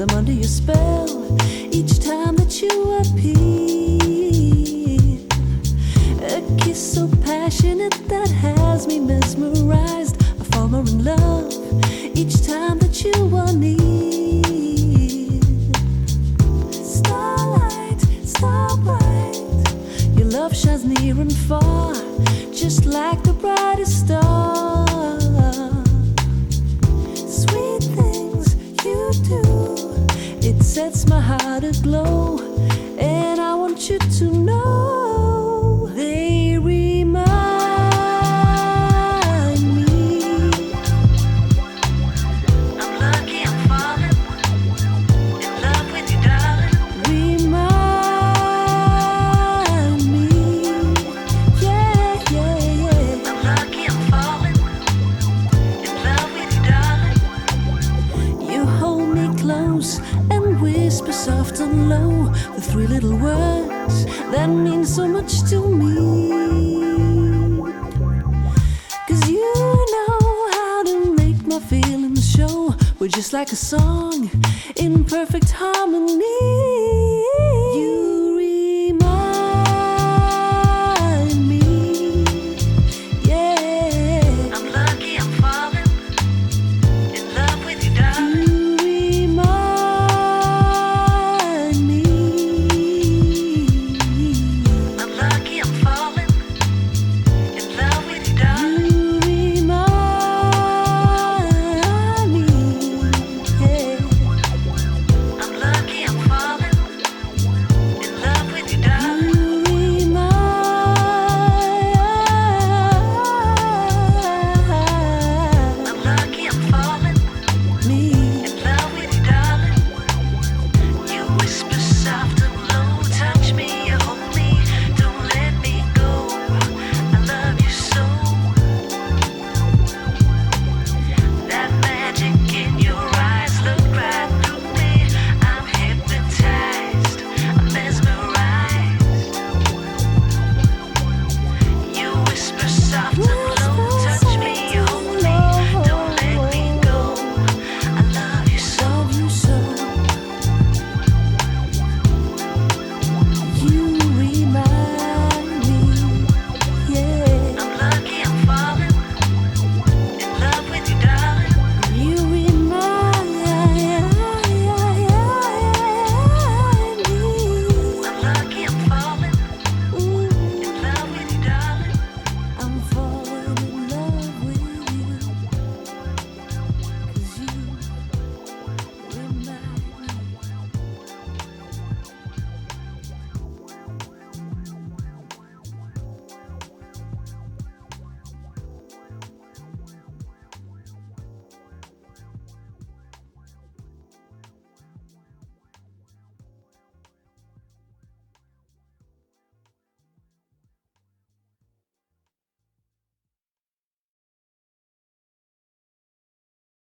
I'm under your spell each time that you appear. A kiss so passionate that has me mesmerized. I fall more in love each time that you are near. Starlight, star bright, your love shines near and far, just like the brightest star. Three little words that mean so much to me. Cause you know how to make my feelings show. We're just like a song in perfect harmony.